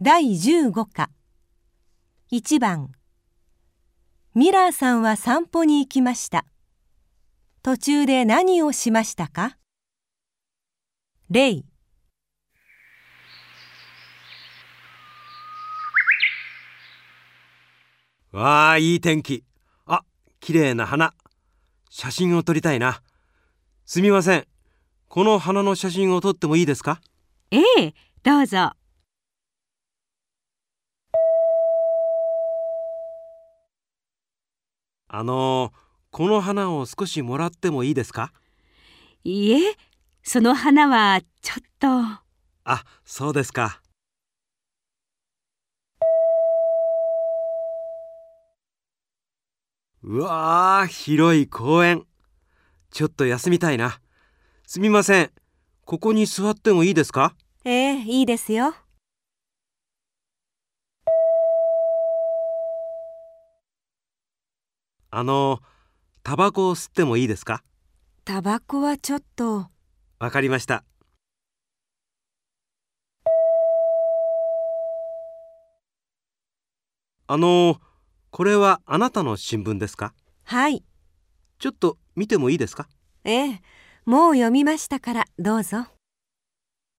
第15課1番ミラーさんは散歩に行きました。途中で何をしましたか？例わあ、いい天気。あ、綺麗な花。写真を撮りたいな。すみません。この花の写真を撮ってもいいですか？ええ、どうぞ。あの、この花を少しもらってもいいですか？いいえ、その花はちょっと。あ、そうですか。うわあ、広い公園。ちょっと休みたいな。すみません。ここに座ってもいいですか？ええ、いいですよ。あの、タバコを吸ってもいいですか？タバコはちょっと。わかりました。あの、これはあなたの新聞ですか？はい。ちょっと見てもいいですか？ええ、もう読みましたからどうぞ。